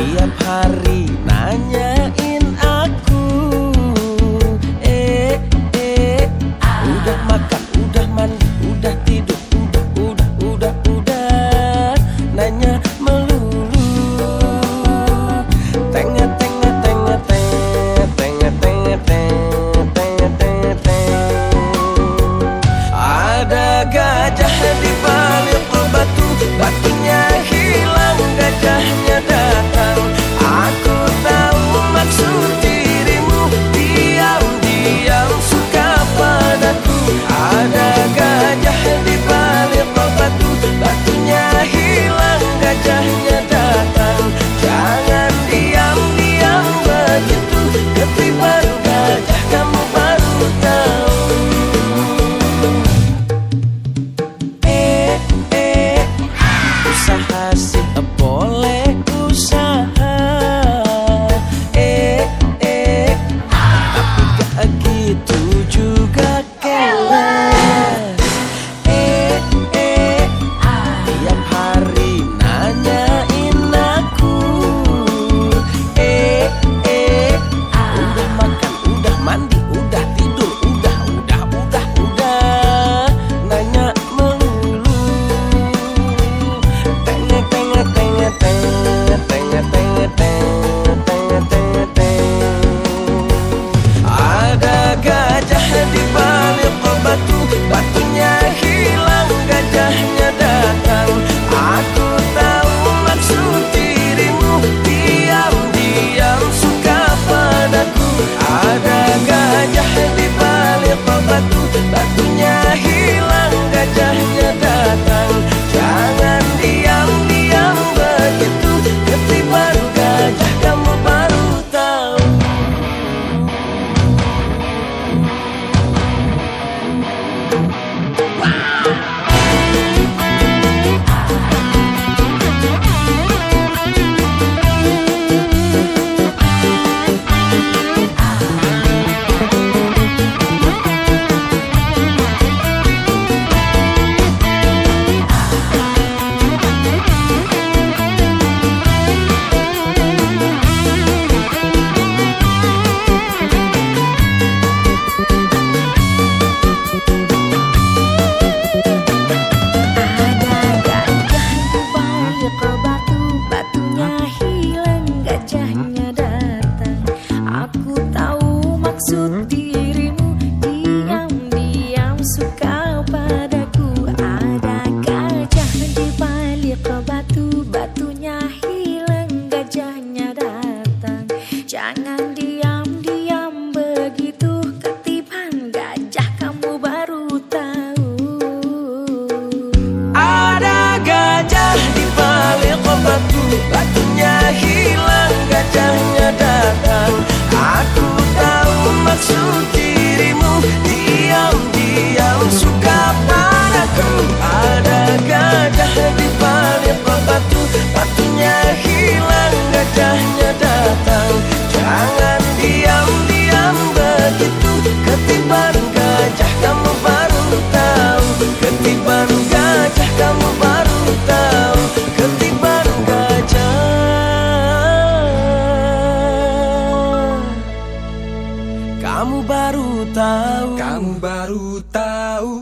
be a. Ah! Kamu baru tahu. Kamu baru tahu.